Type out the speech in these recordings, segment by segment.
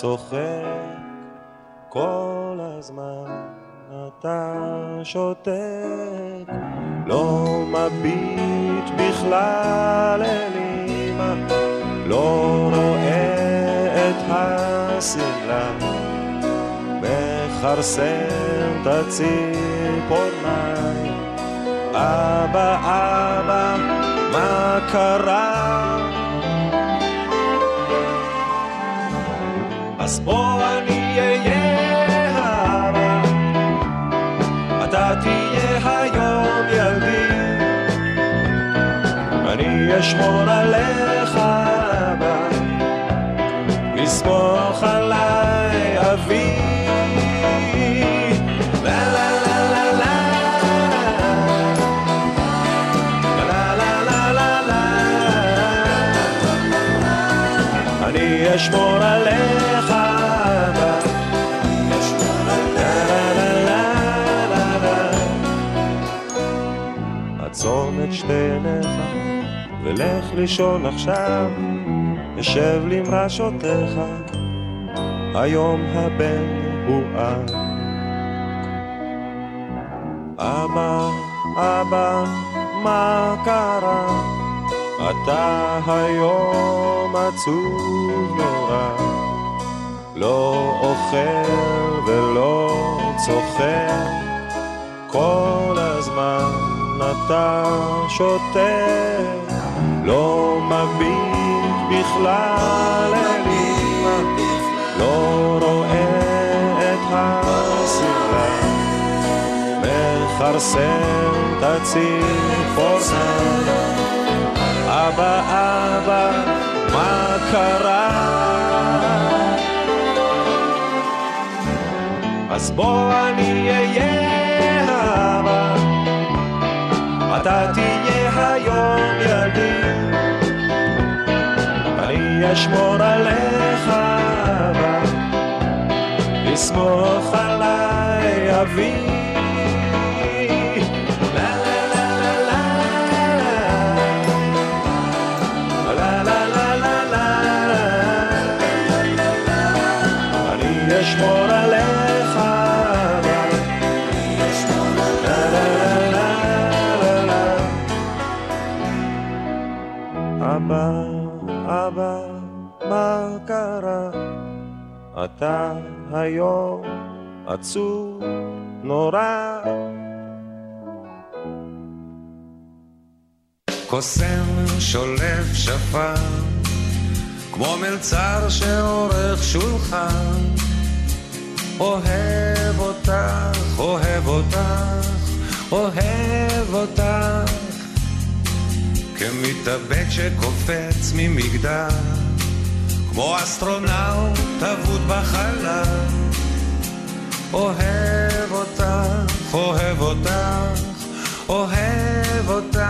צוחק, כל הזמן אתה שותק, לא מביט בכלל אל אמא, לא רואה את השמלה, מכרסם את הציפורניים. אבא, אבא, מה קרה? אז בוא אני אהיה האבא, אתה תהיה היום ילדי, אני אשמור עליך אבא, לסמוך עליי אבי. אשמור עליה שתי עיניך ולך לישון עכשיו אשב למרשותיך. היום הבן הוא את. אבא, אבא, מה קרה? אתה היום עצוב נורא, לא אוכל ולא צוחק, כל הזמן אתה שותק, לא מביט בכלל אל אמא, לא רואה את הסדרה. מכרסם את הציפורניים. אבא, אבא, מה קרה? אז בוא אני אהיה אתה תהיה היום ילדי. אני אשמור עליך אבא, לסמוך עליי אבי. אתה היום עצוב נורא. קוסם שולף שפן, כמו מלצר שעורך שולחן. אוהב אותך, אוהב אותך, אוהב אותך, כמתאבק שקופץ ממגדל, כמו אסטרונאוט אבוד בחלל. אוהב אותך, אוהב אותך, אוהב אותך.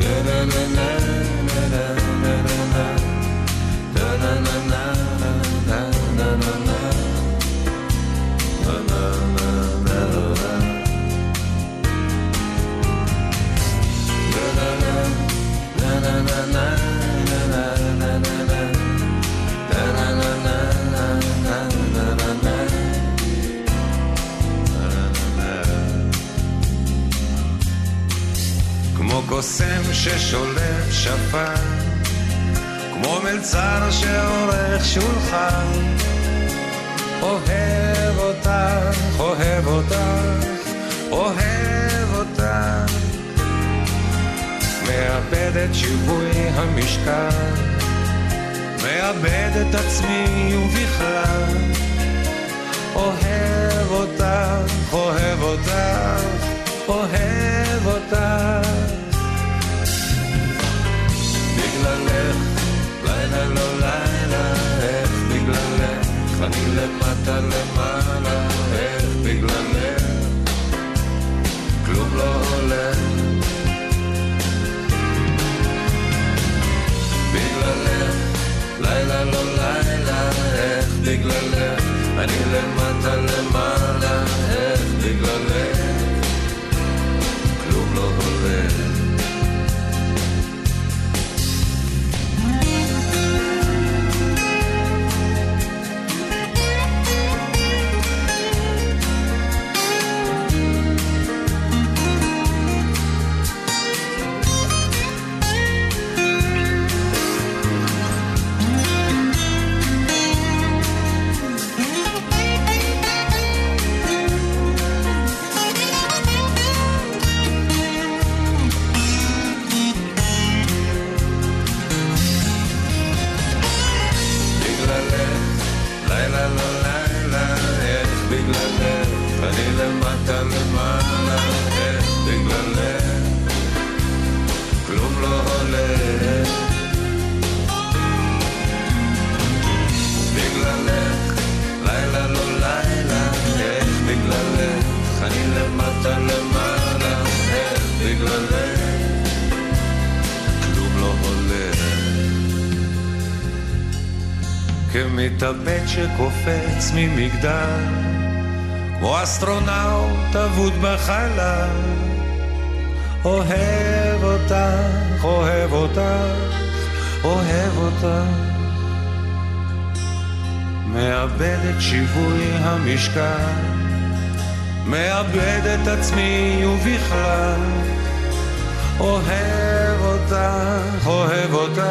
כמו קוסם ששולף שפן, כמו מלצר שעורך שולחן. אוהב אותך, אוהב אותך, אוהב אותך. מאבד את שיווי המשקל, מאבד את עצמי ובכלל. אוהב אותך, אוהב אותך, אוהב אותך. למטה למעלה, איך בגללך כלום לא עולה. בגללך, לילה לא לילה, איך בגללך, אני למטה למעלה, איך בגללך כמתאבד שקופץ ממגדל, כמו אסטרונאוט אבוד בחלל. אוהב אותך, אוהב אותך, אוהב אותך. מאבד את שיווי המשקל, מאבד את עצמי ובכלל. אוהב אותך, אוהב אותך,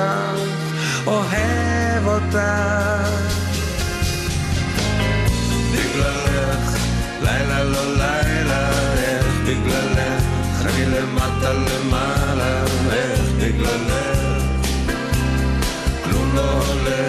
אוהב אותך. לילה לא לילה, איך בגללך, אני למטה למעלה, איך בגללך, כלום לא הולך.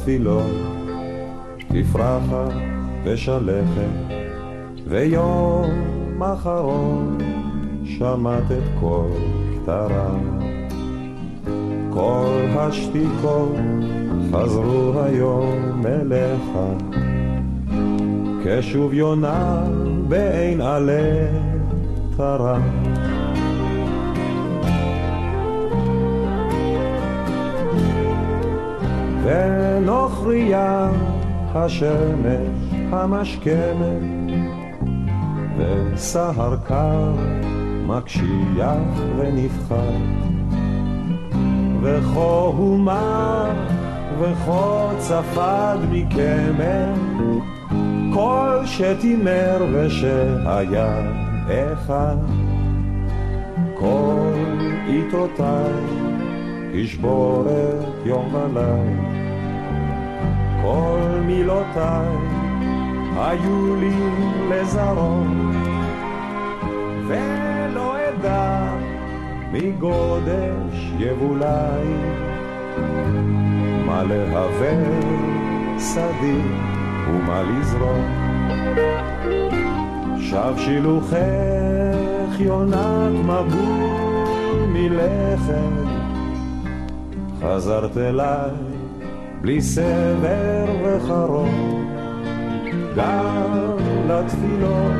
לתפילות תפרחת ושלכת, ויום אחרון שמעת את קול כתרה. כל השתיקות חזרו היום אליך, כשוב יונה בעין עלה תרה. ונוכריה השמש המשכמת, וסהר קר מקשיח ונבחר, וכה הומה וכה צפד מקמר, כל שתימר ושהיה אחד, כל עיתותיי ישבור את יום וליל. כל מילותיי היו לי לזרום, ולא אדע מגודש יבולי, מה להווה שדי ומה לזרום. שב שילוחך יונת מבול מלכת, חזרת אליי בלי סבר וחרום, גם לתפילות,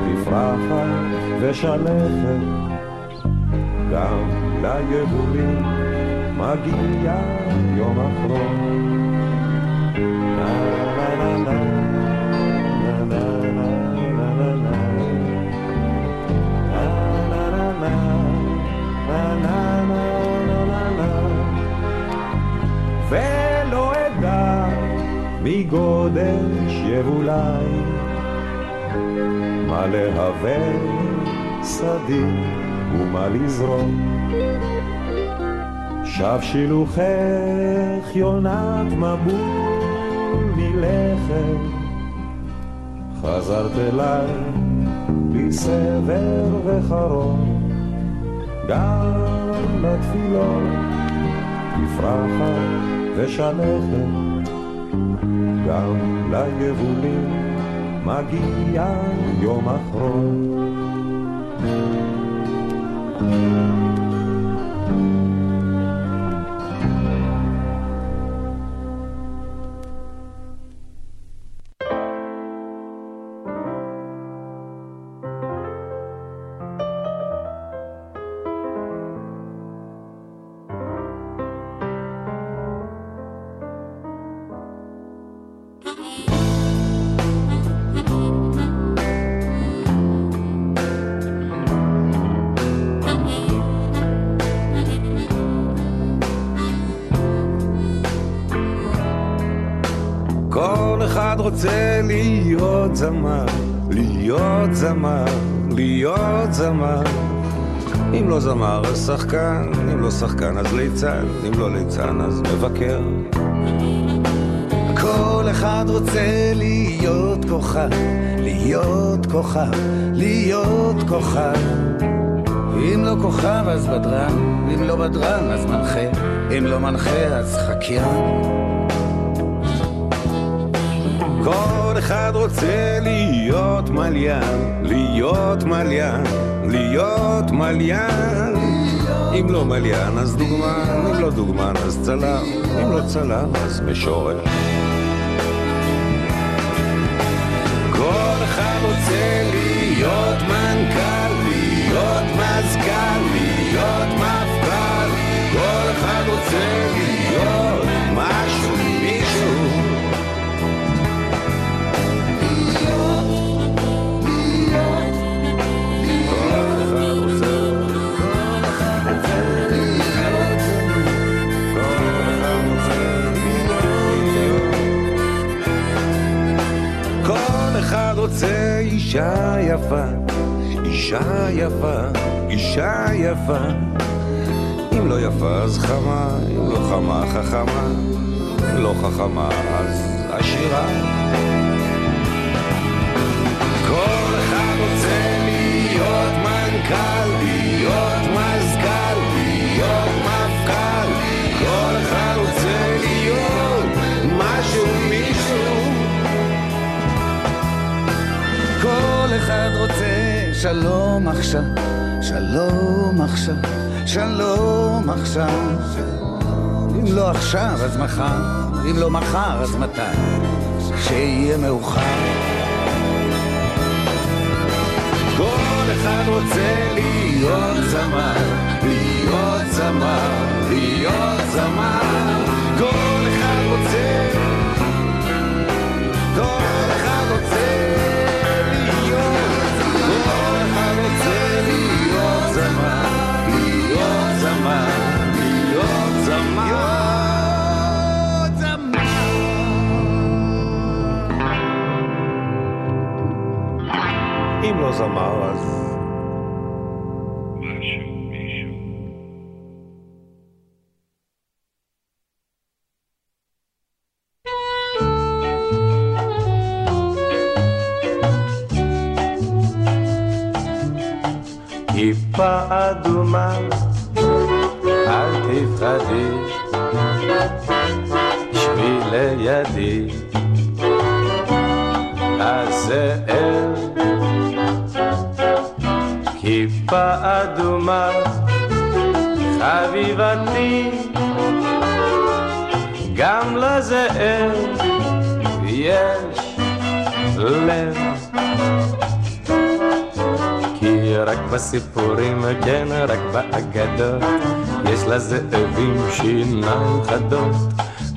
תפרחת ושלכת, גם ליבולים מגיע יום אחרון. מגודש יבולי מה להווה שדי ומה לזרום. שב שילוחך יונת מבול מלכת חזרת אליי בלי סבר וחרום. גם לתפילות תפרחת ושלכת גם ליבולים מגיע יום אחרון כוכב, להיות כוכב. אם לא כוכב אז בדרן, אם לא בדרן אז מנחה, אם לא מנחה אז חקיין. כל אחד רוצה להיות מליין, להיות מליין, להיות מליין. אם לא מליין אז דוגמן, אם לא דוגמן אז צלם, אם לא צלם אז משורר. רוצה אישה יפה, אישה יפה, אישה יפה. לא יפה אז חמה, אם לא חמה חכמה, אם לא חכמה אז עשירה. כל אחד רוצה להיות מנכ"ל, להיות מזכ"ל, להיות מפכ"ל. כל אחד רוצה להיות משהו, מישהו. כל אחד רוצה שלום עכשיו, שלום עכשיו, שלום עכשיו. אם לא עכשיו אז מחר, אם לא מחר אז מתי? כשיהיה מאוחר. כל אחד רוצה להיות זמר, להיות זמר, להיות זמר. כל אם לא זמר אז... כיפה אדומה, אל תפחדי, שבי לידי, הזאב. כיפה אדומה, חביבתי, גם לזאב יש לב. כי רק בסיפורים, כן, רק באגדות, יש לזאבים שיניים חדות.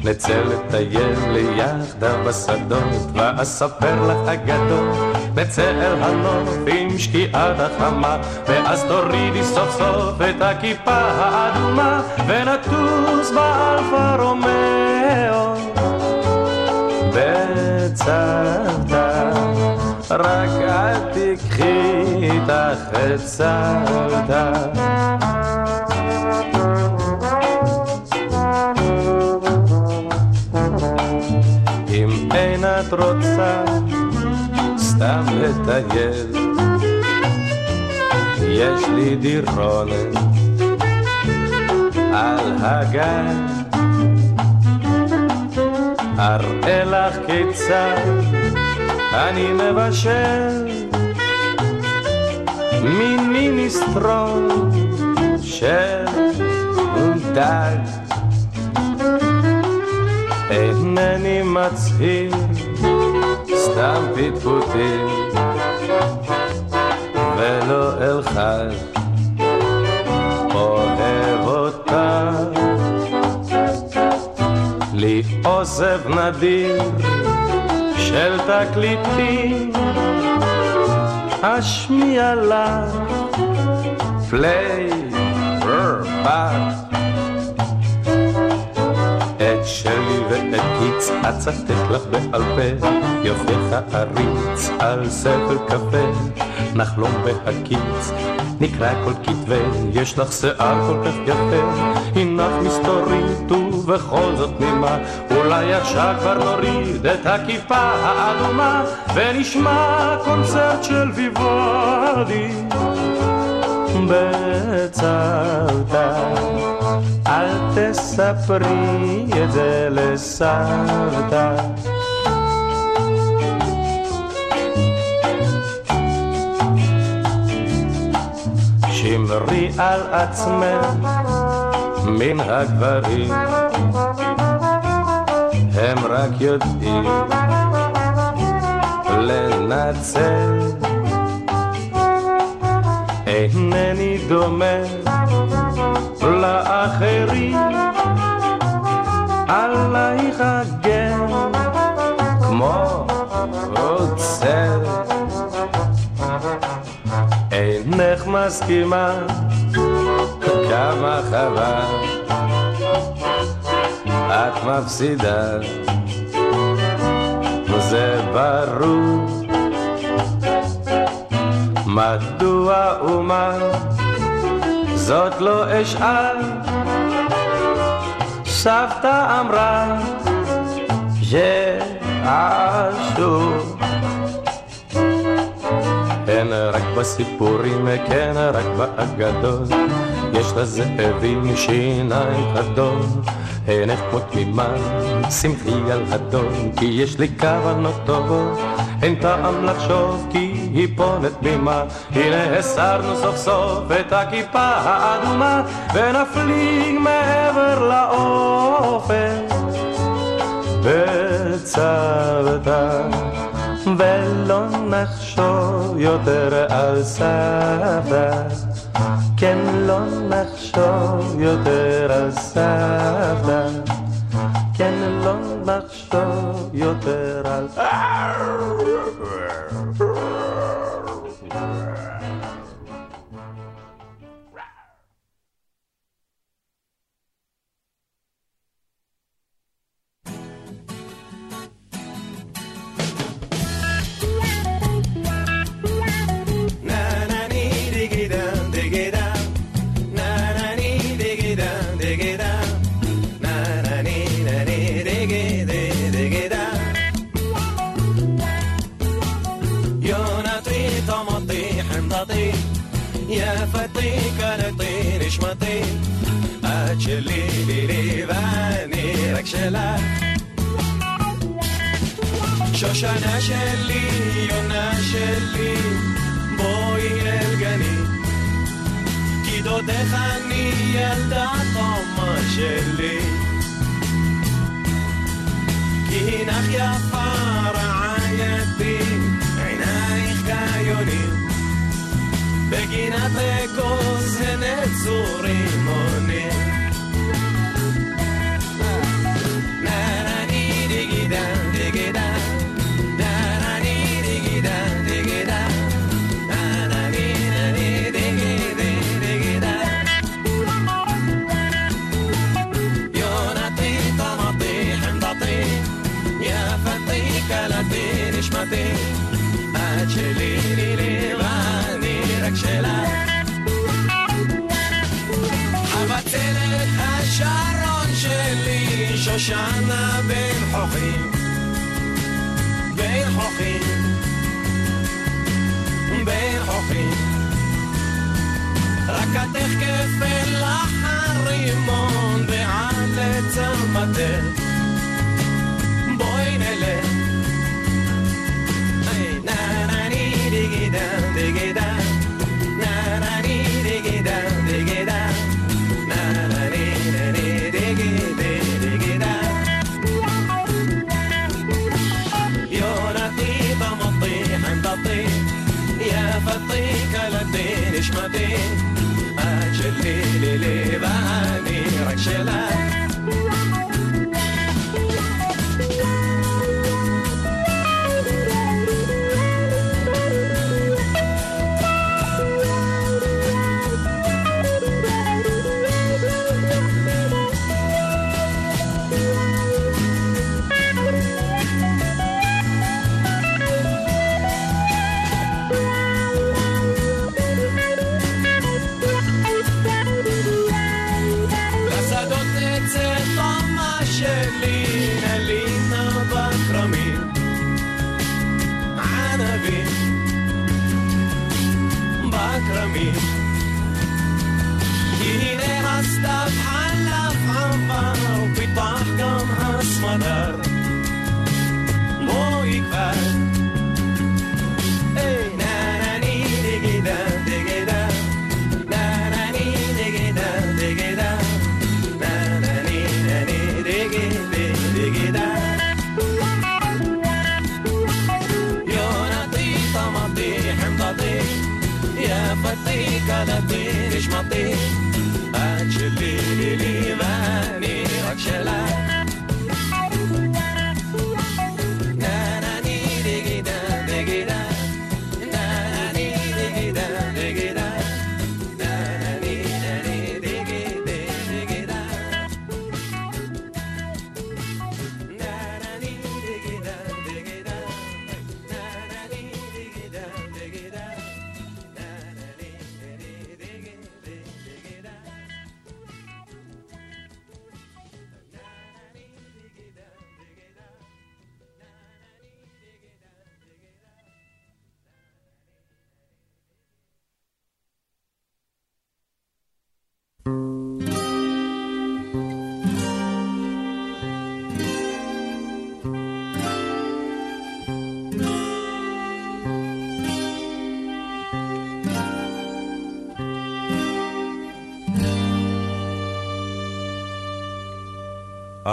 נצא לטייל ליחדיו בשדות, ואספר לך אגדות. אל הנוף עם שקיעת החמה, ואז תורידי סוף סוף את הכיפה האדומה, ונטוס באלפה רומאו. בצוותא, רק אל תיקחי איתך את סבתא. את רוצה סתם לטייל, יש לי דירונת על הגן. אראה לך כיצד אני מבשל מין מיניסטרון של דג. אינני מצהיר סתם פטפוטים. ולא אלחש אוהב אותך לי אוסף נדיר של תקליטים. אשמיע לך Play Bach את שלי ואת קיטס אצטט לך בעל פה יופייך אעריץ על ספל קפה. נחלום בהקיץ נקרא כל כתבי יש לך שיער כל כך יפה. הנך מסתורית ובכל זאת נימה אולי עכשיו כבר נוריד את הכיפה האדומה ונשמע קונצרט של ויוולדי בצוותא אל תספרי את זה לסבתא שמרי על עצמך מן הגברים הם רק יודעים לנצל אינני דומה לאחרים. עלייך אגן כמו עוצר אינך מסכימה כמה חבל את מפסידה. זה ברור מדוע ומה? זאת לא אשאל. סבתא אמרה שאשור אין רק בסיפורים, כן רק באגדות יש לזאבים שיניים חדות אינך כמו תמימה, שמחי על הדון כי יש לי כוונות טובות אין טעם לחשוב כי היא פה לתמימה הנה הסרנו סוף סוף את הכיפה האדומה ונפליג מעבר לאופן. בצוותא ולא נחשוב יותר על סבא. כן לא נחשוב יותר על סבא. כן לא נחשוב יותר על... שלי ביבי ואני רק שלה שושנה שלי, יונה שלי, בואי אל גני. כי דודך אני ילדה חומה שלי. כי הנך יפה רעייתי, עינייך כיונים. בגינת אגוז הן עצורים עונים. את שלי לי לי ואני רק שלך. חבצלת השרון שלי, שושנה בין חוכים, בין חוכים, בין חוכים. רקתך כפל לך הרימון ועד לצמתך. בואי נלך נשמתי, את שלי לי לי ואני רק שלך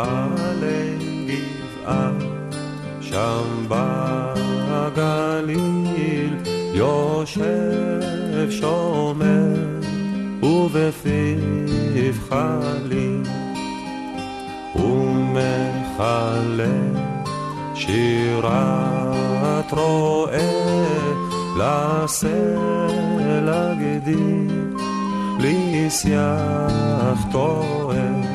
עלי גבעה, שם בגליל, יושב שומר, ובפיו חליל, ומכלה שירת רועה, לסלע גדי, לשיח טועה.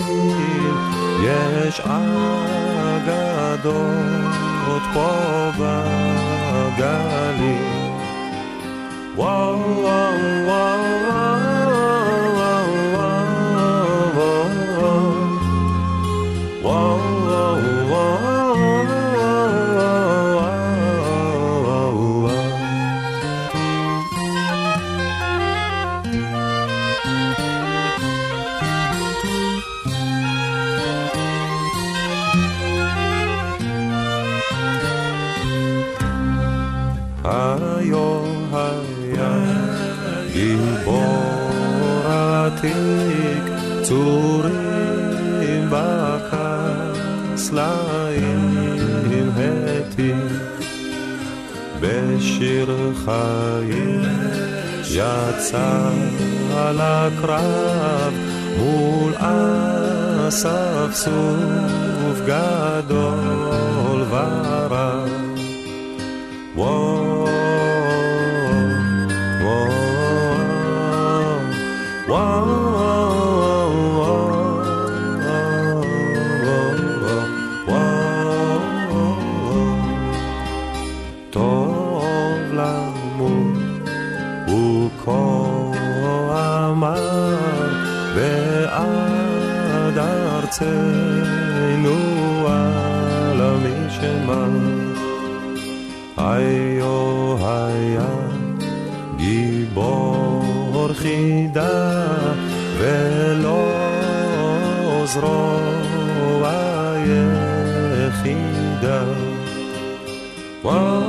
חליל, יש אגדות פה בגליל. וואו וואו וואו עתיק, צורים בקסליים העתיק, בשיר חיים יצא לקרב מול אספסוף גדול ורב. גיבור חידה ולא זרוע יחידה. וואו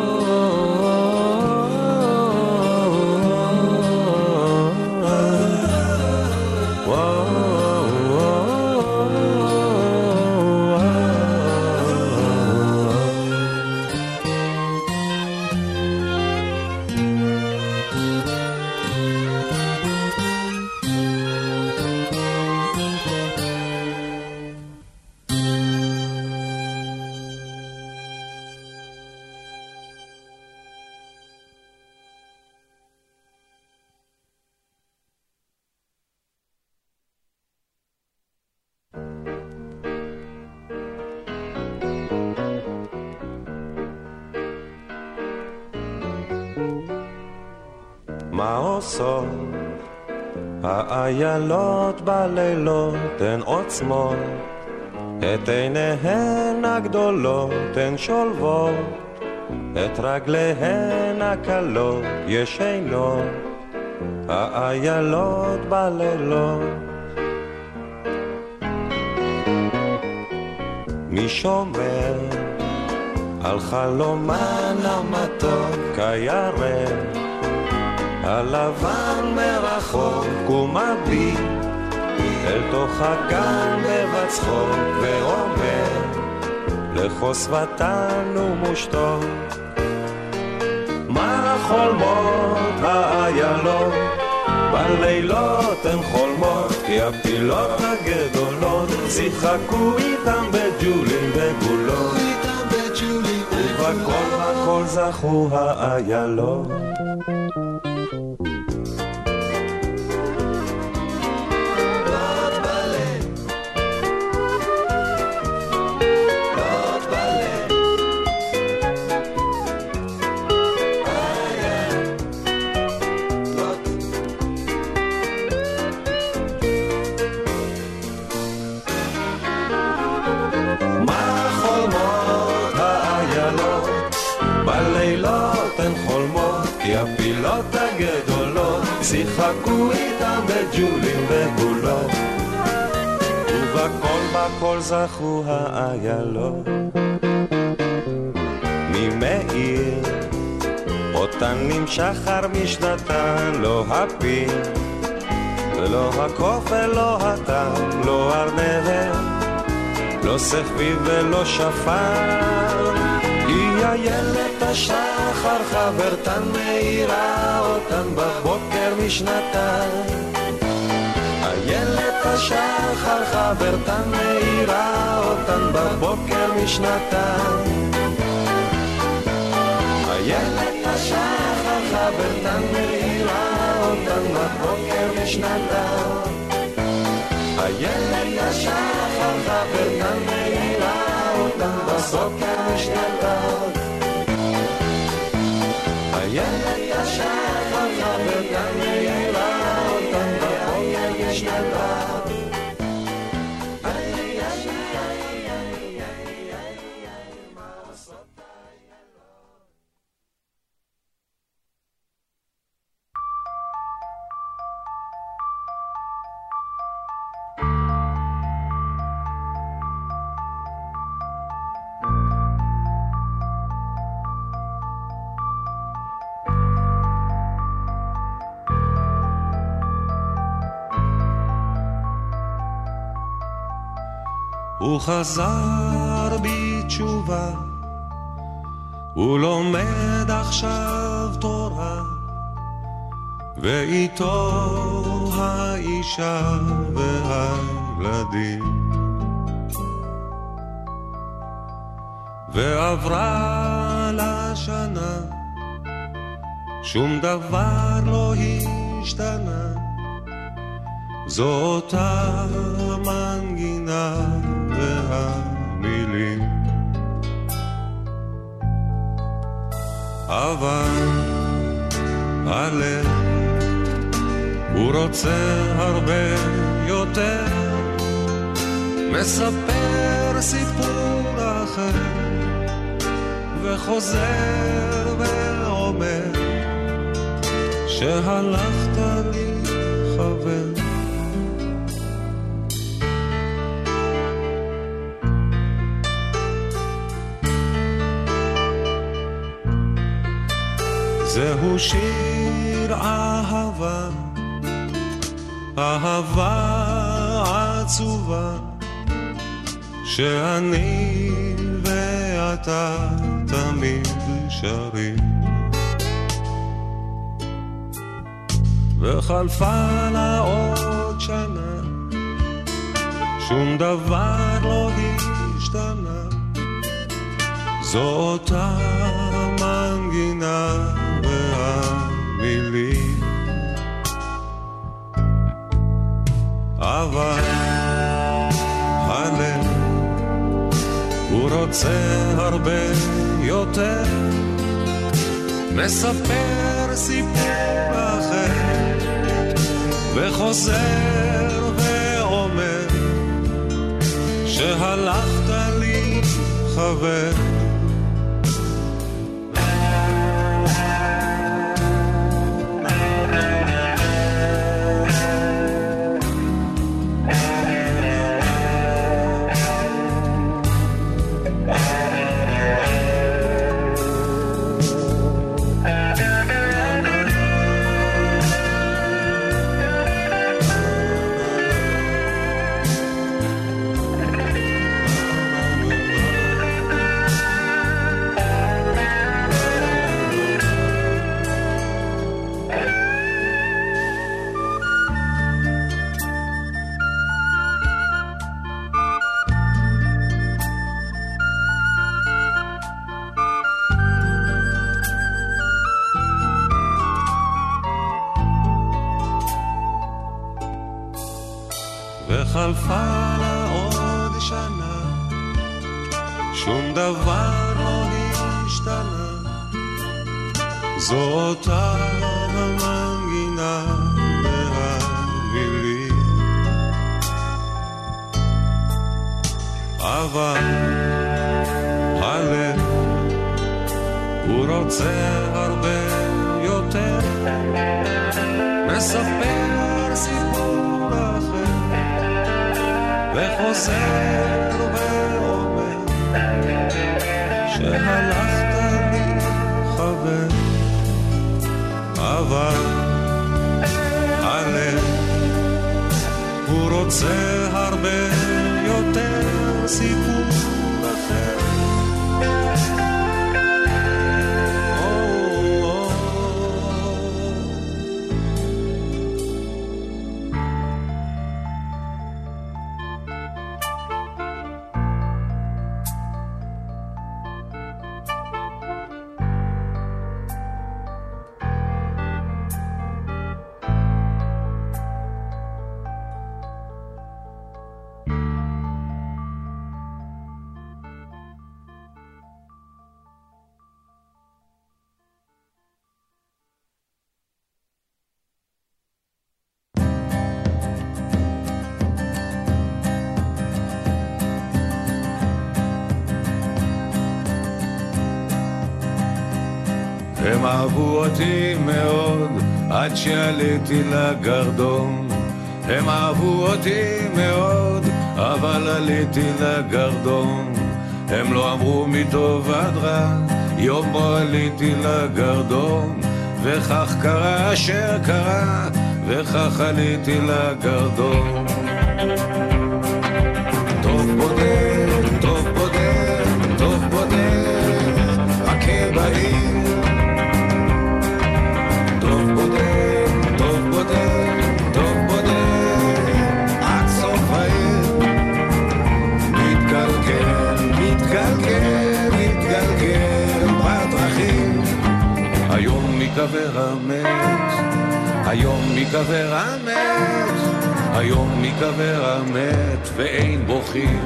האיילות בלילות הן עוצמות, את עיניהן הגדולות הן שולבות, את רגליהן הקלות ישנות, האיילות בלילות. מי שומר על חלומן המתוק כירח הלבן מרחוק ומביט אל תוך הגן בבצחוק ואומר לחוסבתן ומושתו. מה חולמות האיילות בלילות הן חולמות כי הפילות הגדולות שיחקו איתם בג'ולים וגולות. ובכל הכל זכו האיילות שיחקו איתם בג'ולים ובולות. ובכל בכל זכו האיילות. ממאיר אותן נמשך חר משנתן לא הפיל ולא הקוף ולא הטעם לא ארנבת לא סחביב ולא שפר. היא איילת השחר חברתן מאירה אותן בבוקר משנתה. איילת השחר חברתן מאירה אותן בבוקר משנתה. איילת השחר חברתן מאירה אותן בבוקר משנתה. איילת השחר חברתן מאירה אותן בבוקר משנתה. איילת הוא חזר בתשובה, הוא לומד עכשיו תורה, ואיתו האישה והילדים. ועברה לה שנה, שום דבר לא השתנה, זו אותה מנגינה והמילים. אבל הלב הוא רוצה הרבה יותר, מספר סיפור אחר. וחוזר ואומר שהלכת לי חבר. זהו שיר אהבה, אהבה עצובה, שאני ואתה תמיד שרים. וחלפה לה עוד שנה, שום דבר לא השתנה. זו אותה מנגינה והמילים. אבל הלב הוא רוצה הרבה יותר, מספר סיפור אחר, וחוזר ואומר, שהלכת לי חבר. אהבו אותי מאוד עד שעליתי לגרדום. הם אהבו אותי מאוד, אבל עליתי לגרדום. הם לא אמרו מטוב עד רע, יום בו עליתי לגרדום. וכך קרה אשר קרה, וכך עליתי לגרדום. מקבר המת, היום מקבר המת, היום מקבר המת ואין בוכים.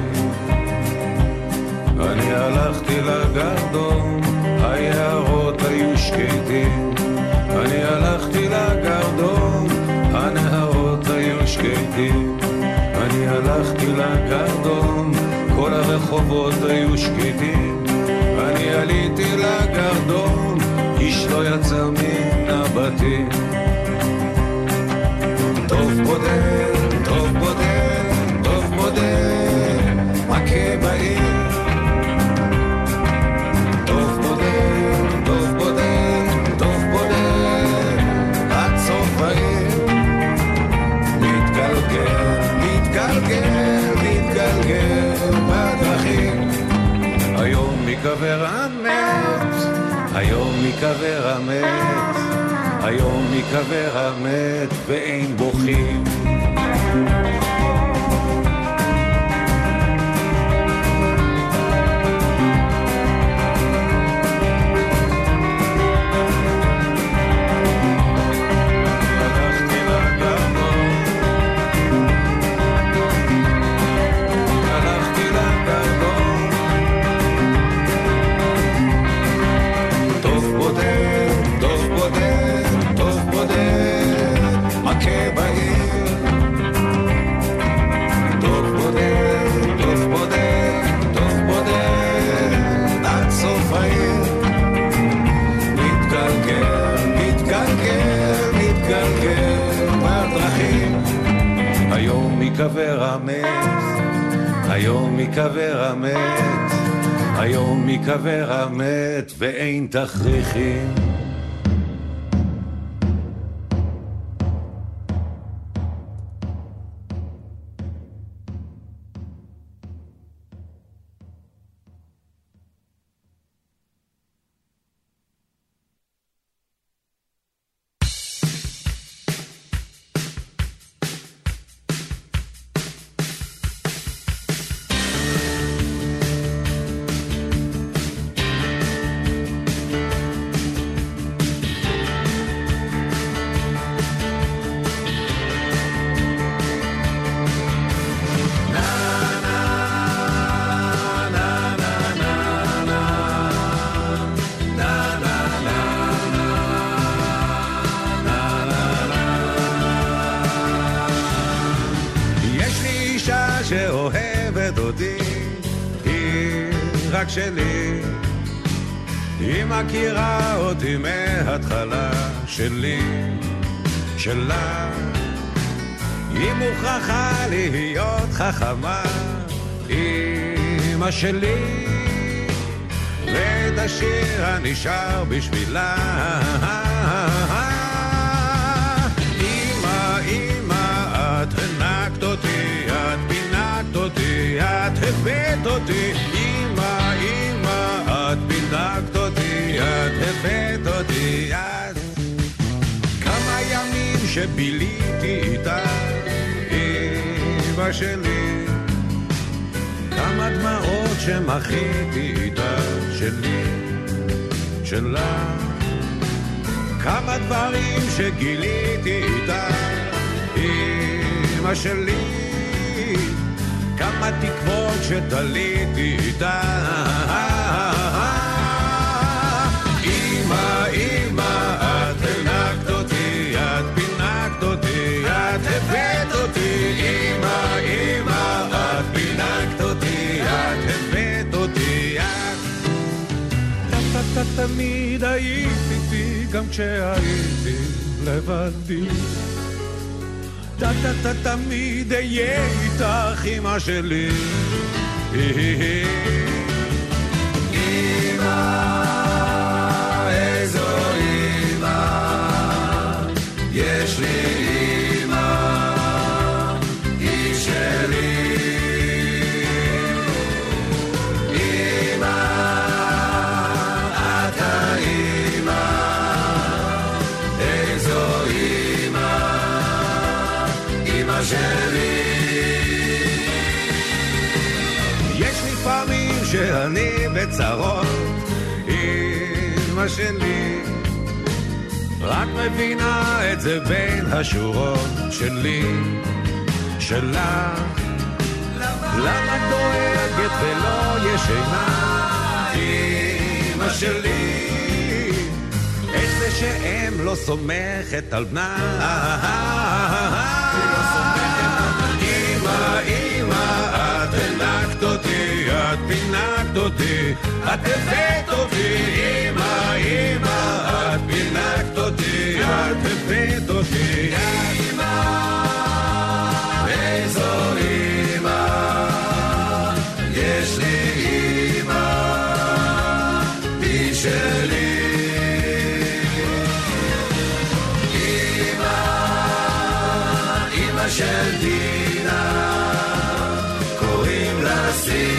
אני הלכתי לגרדום, היערות היו שקטים. אני הלכתי לגרדום, הנהרות היו שקטים. אני הלכתי לגרדום, כל הרחובות היו שקטים. אני עליתי לגרדום, היום מקבר המת, היום מקבר המת ואין בוכים. היום מקבר המת, היום מקבר המת ואין תכריכים. רק שלי. היא מכירה אותי מההתחלה שלי, שלה. היא מוכרחה להיות חכמה, אמא שלי. ואת השיר הנשאר בשבילה. אמא, אמא, את הנקת אותי, את פינקת אותי, את הבאת אותי. אותי, את... כמה ימים שביליתי איתה, אמא שלי. כמה דמעות שמחיתי איתה, שלי, שלה. כמה דברים שגיליתי איתה, אמא שלי. כמה תקוות שתליתי איתה. תמיד היית איתי, גם כשהייתי לבדי. אתה תמיד אהיה איתך, אמא שלי. אמא, איזו אמא, יש לי בצרות, אמא שלי רק מבינה את זה בין השורות שלי, שלך. למה דואגת ולא ישנה, אמא שלי? את זה שאם לא סומכת על בנה. הנקת אותי, את פינקת אותי, את הבאת אותי, אמא, אמא, את פינקת אותי, את הבאת אותי, see.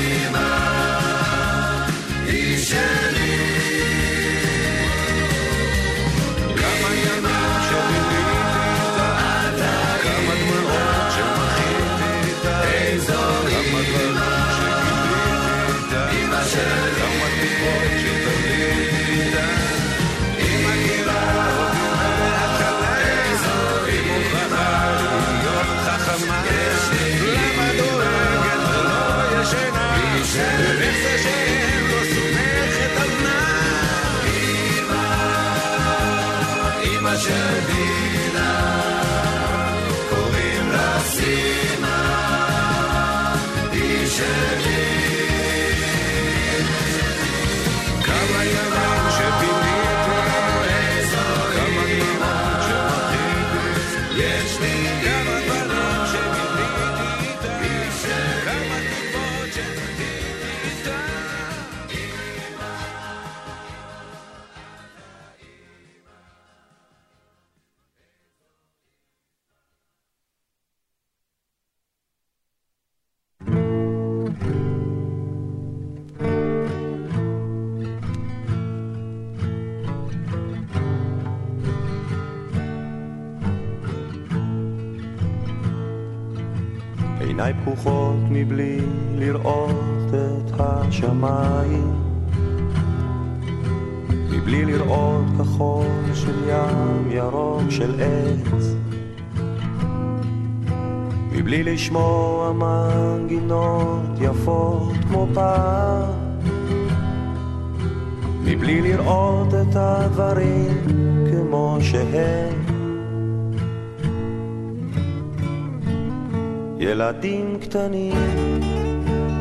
ילדים קטנים,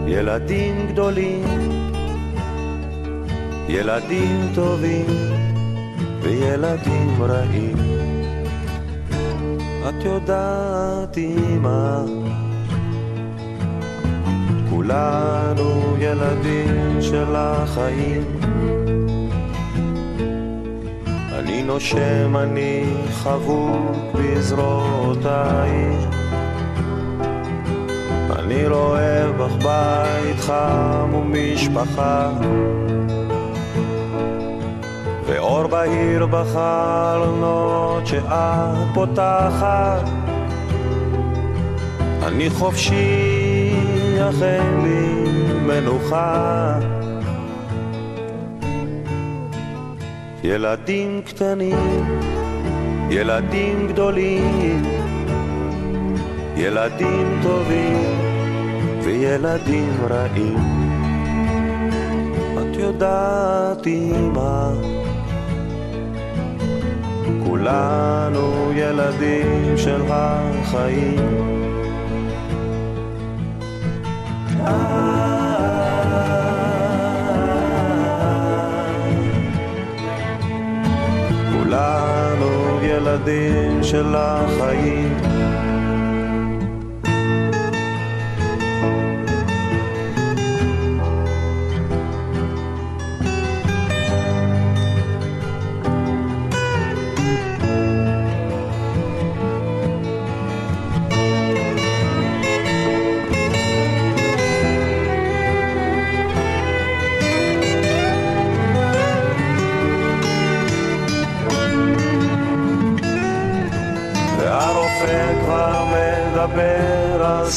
ילדים גדולים, ילדים טובים וילדים רעים. את יודעת, אמא, כולנו ילדים של החיים. אני נושם, אני חבוק בזרועותייך. אני רואה בך בית חם ומשפחה. ואור בהיר בחלונות שאת פותחת. אני חופשי, אך אין לי מנוחה. ילדים קטנים, ילדים גדולים ילדים טובים וילדים רעים. את יודעת, אמא, כולנו ילדים של החיים. כולנו ילדים של החיים.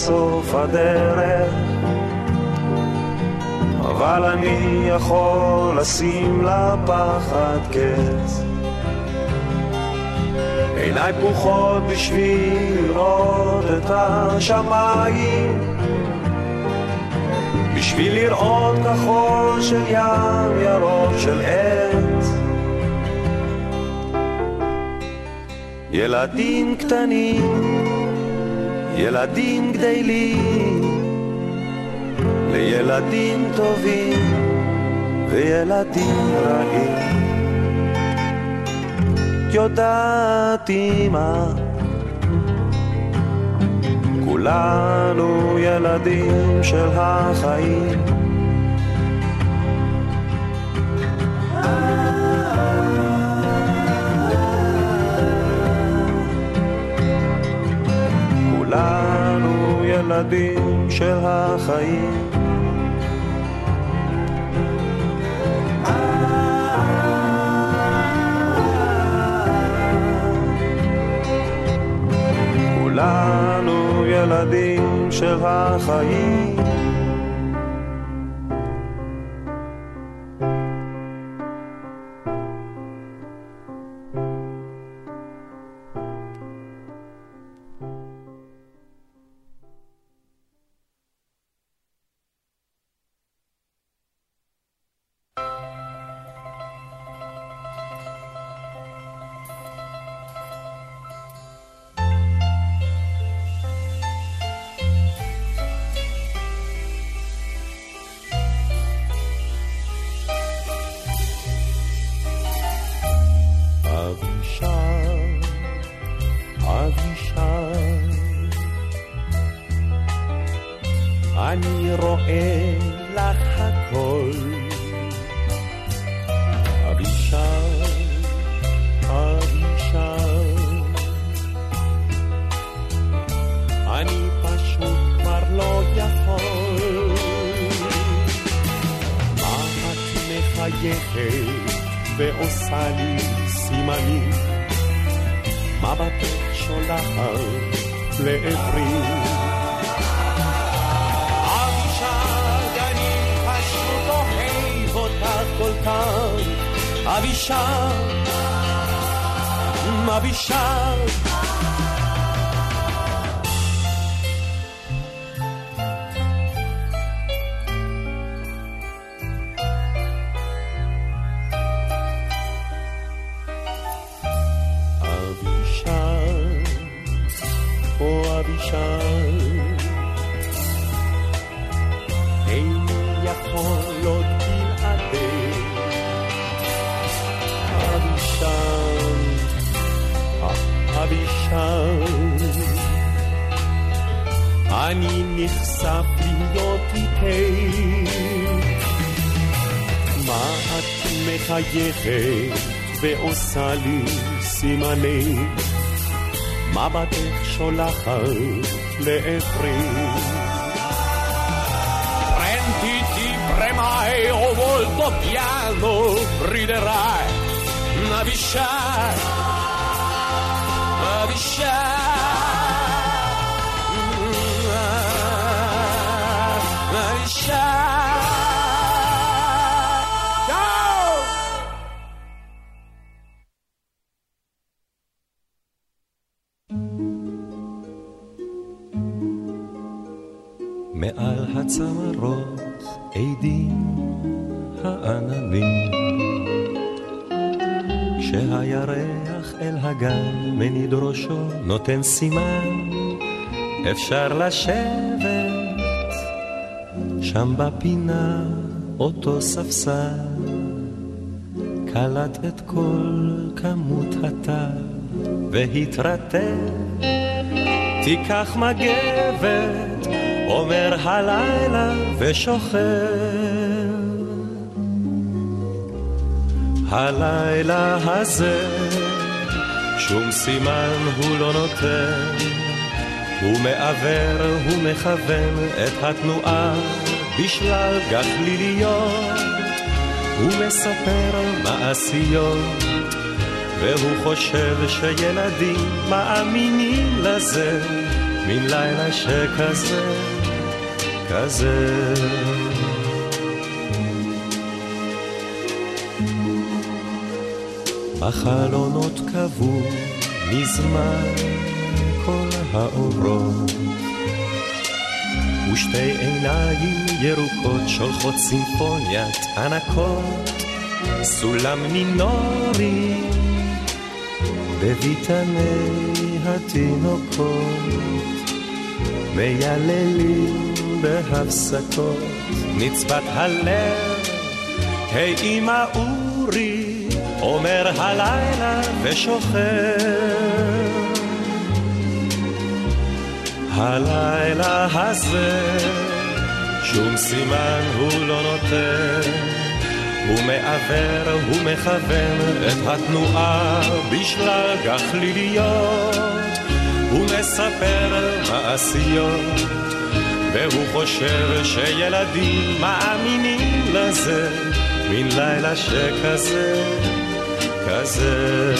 סוף הדרך. אבל אני יכול לשים לפחד קץ. עיניי פקוחות בשביל לראות את השמיים. בשביל לראות כחול של ים ירוק של עץ. ילדים קטנים, ילדים גדלים לילדים טובים וילדים רעים. יודעת אמא כולנו ילדים של החיים ילדים של החיים. כולנו ילדים של החיים ועושה לי סימני מבטך שולחת לעברי Prenditi premai o volto piano riderai Navisciai Navisciai הצמרות עדים העננים. כשהירח אל הגן מניד ראשו נותן סימן אפשר לשבת שם בפינה אותו ספסל. קלט את כל כמות התא והתרטב תיקח מגבת אומר הלילה ושוכב. הלילה הזה שום סימן הוא לא נותן, הוא מעוור, הוא מכוון את התנועה בשלל גחליליות, הוא מספר מעשיות, והוא חושב שילדים מאמינים לזה, מן לילה שכזה. כזה. בחלונות קבעו מזמן כל האורות, ושתי עיניים ירוקות שולחות סימפוניית ענקות, סולם מינורי בביתני התינוקות, מייללים בהפסקות נצבת הלב, היי אמא אורי, אומר הלילה ושוכר. הלילה הזה שום סימן הוא לא נותן הוא מעוור, הוא מכוון את התנועה בשלל גחליליות הוא מספר מעשיות והוא חושב שילדים מאמינים לזה מן לילה שכזה, כזה.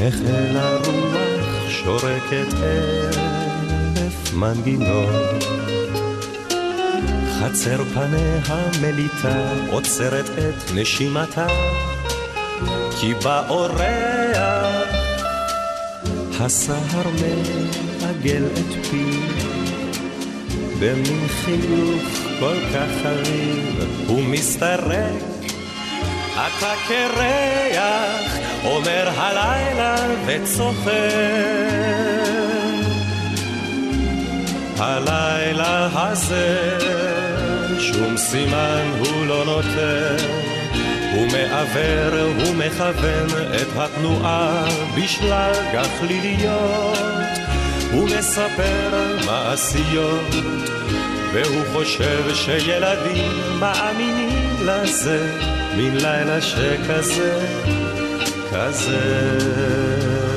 החלה רוח שורקת אלף מנגינות חצר פניה מליטה עוצרת את נשימתה כי באורח הסהר מעגל את פי. במין חיוך כל כך חריב הוא מסתרק. אתה קרח אומר הלילה וצוחק הלילה הזה שום סימן הוא לא נותן הוא מעוור, הוא מכוון את התנועה בשלל גחליליות. הוא מספר מעשיות, והוא חושב שילדים מאמינים לזה, מן לילה שכזה, כזה.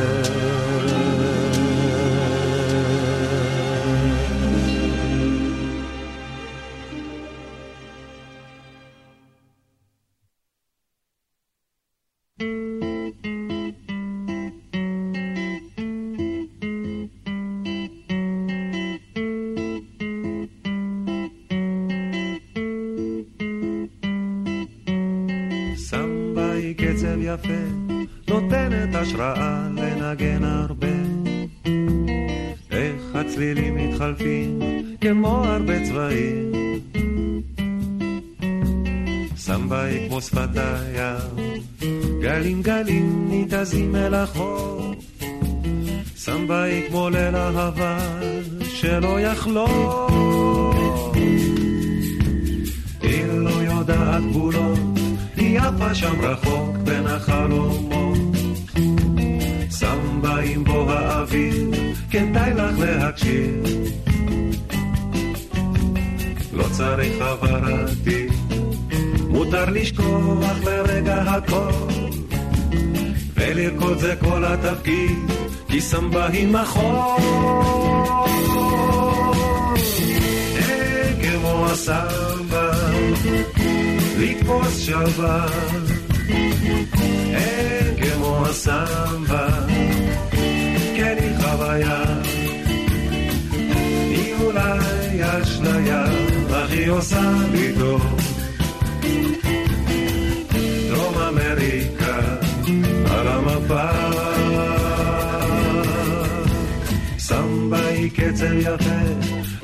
היא קצב יפה,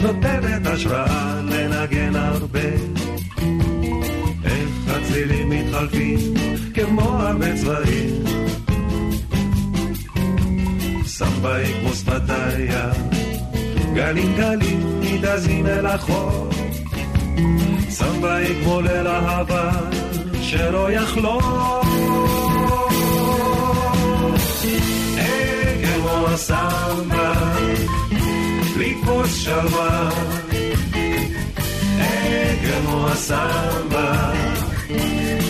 נותנת השראה לנגן הרבה. איך הצלילים מתחלפים כמו הרבה צבעים. סמבה היא כמו שפתיה, גלים גלים מתאזים אל החור. סמבה היא כמו ליל אהבה שלא יחלום. הסמבה, לתפוס שלווה. כמו הסמבה,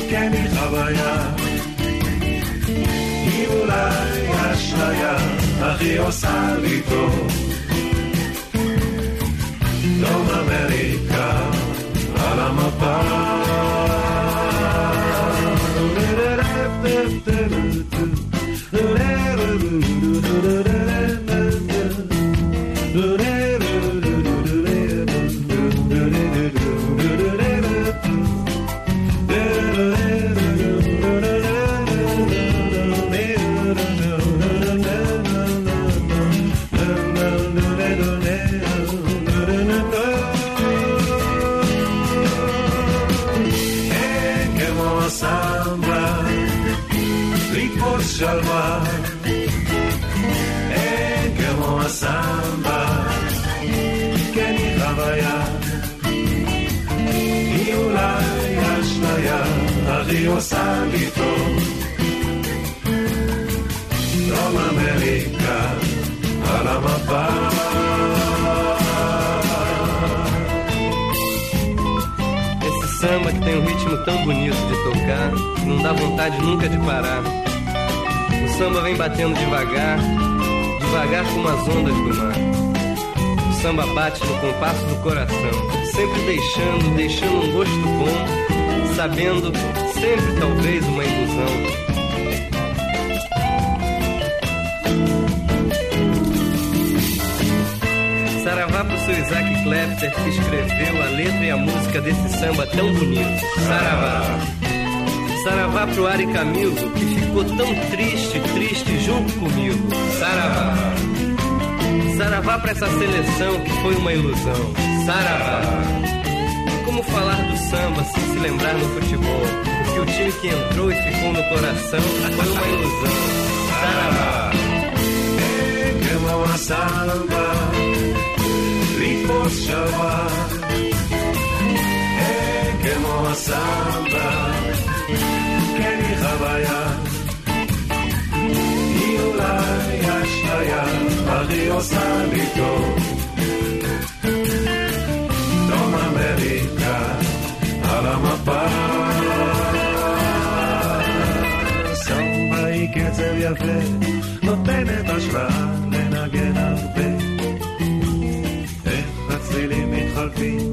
כן היא חוויה. היא אולי אשליה, אך היא עושה לי טוב. דרום אמריקה על המפה. שלווה, salito Dalla America alla mappa Esse samba que tem um ritmo tão bonito de tocar Não dá vontade nunca de parar. O samba vem batendo devagar Devagar como as ondas do mar. O samba bate no compasso do coração Sempre deixando, deixando um gosto bom sabendo, sempre talvez uma ilusão. Saravá pro seu Isaac Klepter, que escreveu a letra e a música desse samba tão bonito. Saravá. Saravá pro Ari Camilo, que ficou tão triste, triste junto comigo. Saravá. Saravá pra essa seleção que foi uma ilusão. Saravá. Como falar do samba sem se lembrar no futebol. Porque o time que entrou e ficou no coração foi uma ilusão. Saravá. É uma samba, limpo chama. É uma samba, quer trabalhar. E o lá, e a Shaya, a Rio יפה, נותנת השראה לנגן הרבה. איך הצלילים מתחלפים